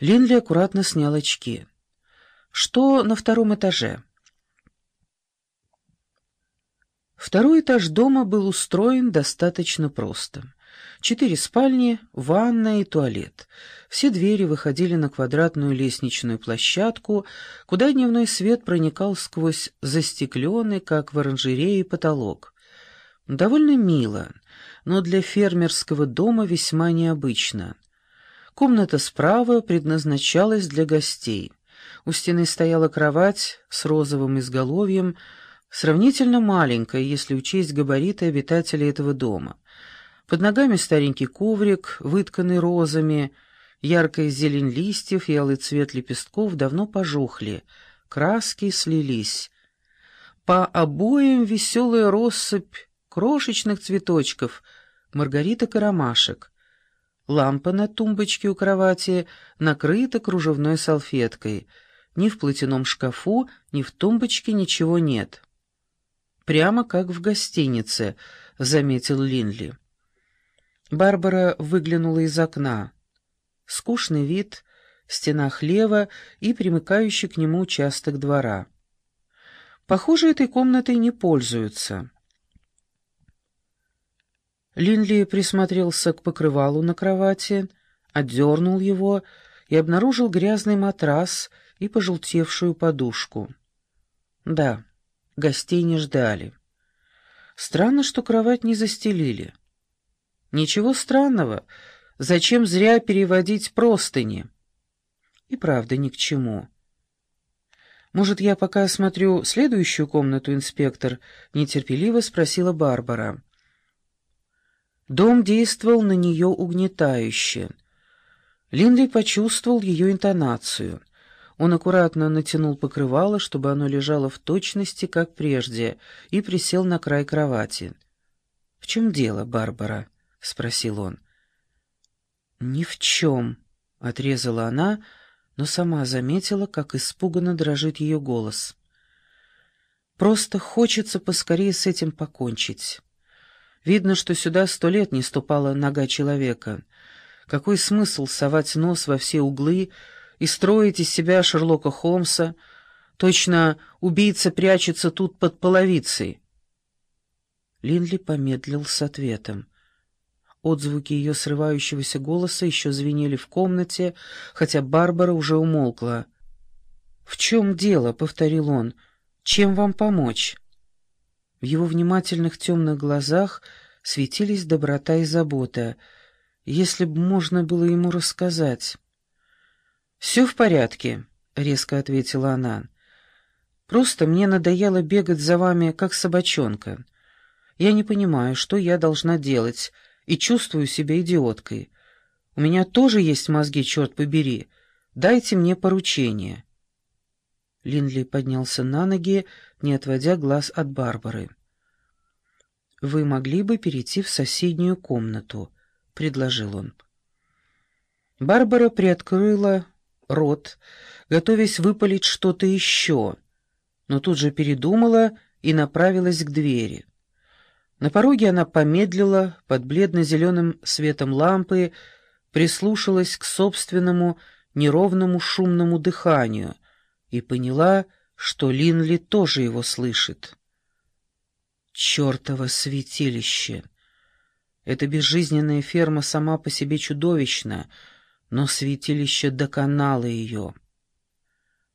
Линли аккуратно снял очки. «Что на втором этаже?» Второй этаж дома был устроен достаточно просто. Четыре спальни, ванная и туалет. Все двери выходили на квадратную лестничную площадку, куда дневной свет проникал сквозь застекленный, как в оранжерее, потолок. Довольно мило, но для фермерского дома весьма необычно. Комната справа предназначалась для гостей. У стены стояла кровать с розовым изголовьем, сравнительно маленькая, если учесть габариты обитателей этого дома — под ногами старенький коврик, вытканный розами, яркая зелень листьев и алый цвет лепестков давно пожухли, краски слились. По обоям веселая россыпь крошечных цветочков, маргариток и ромашек. Лампа на тумбочке у кровати накрыта кружевной салфеткой. Ни в платяном шкафу, ни в тумбочке ничего нет. «Прямо как в гостинице», — заметил Линли. Барбара выглянула из окна. Скучный вид, стена хлева и примыкающий к нему участок двора. Похоже, этой комнатой не пользуются. Линли присмотрелся к покрывалу на кровати, отдернул его и обнаружил грязный матрас и пожелтевшую подушку. Да, гостей не ждали. Странно, что кровать не застелили. Ничего странного. Зачем зря переводить простыни? И правда ни к чему. «Может, я пока осмотрю следующую комнату, инспектор?» — нетерпеливо спросила Барбара. Дом действовал на нее угнетающе. Линли почувствовал ее интонацию. Он аккуратно натянул покрывало, чтобы оно лежало в точности, как прежде, и присел на край кровати. «В чем дело, Барбара?» — спросил он. «Ни в чем», — отрезала она, но сама заметила, как испуганно дрожит ее голос. «Просто хочется поскорее с этим покончить. Видно, что сюда сто лет не ступала нога человека. Какой смысл совать нос во все углы и строить из себя Шерлока Холмса? Точно убийца прячется тут под половицей». Линли помедлил с ответом. Отзвуки ее срывающегося голоса еще звенели в комнате, хотя Барбара уже умолкла. «В чем дело?» — повторил он. «Чем вам помочь?» В его внимательных темных глазах светились доброта и забота, если бы можно было ему рассказать. «Все в порядке», — резко ответила она. «Просто мне надоело бегать за вами, как собачонка. Я не понимаю, что я должна делать» и чувствую себя идиоткой. У меня тоже есть мозги, черт побери. Дайте мне поручение». Линли поднялся на ноги, не отводя глаз от Барбары. «Вы могли бы перейти в соседнюю комнату», — предложил он. Барбара приоткрыла рот, готовясь выпалить что-то еще, но тут же передумала и направилась к двери. На пороге она помедлила под бледно-зеленым светом лампы, прислушалась к собственному неровному шумному дыханию и поняла, что Линли тоже его слышит. Чёртово святилище! Эта безжизненная ферма сама по себе чудовищна, но святилище доконало ее —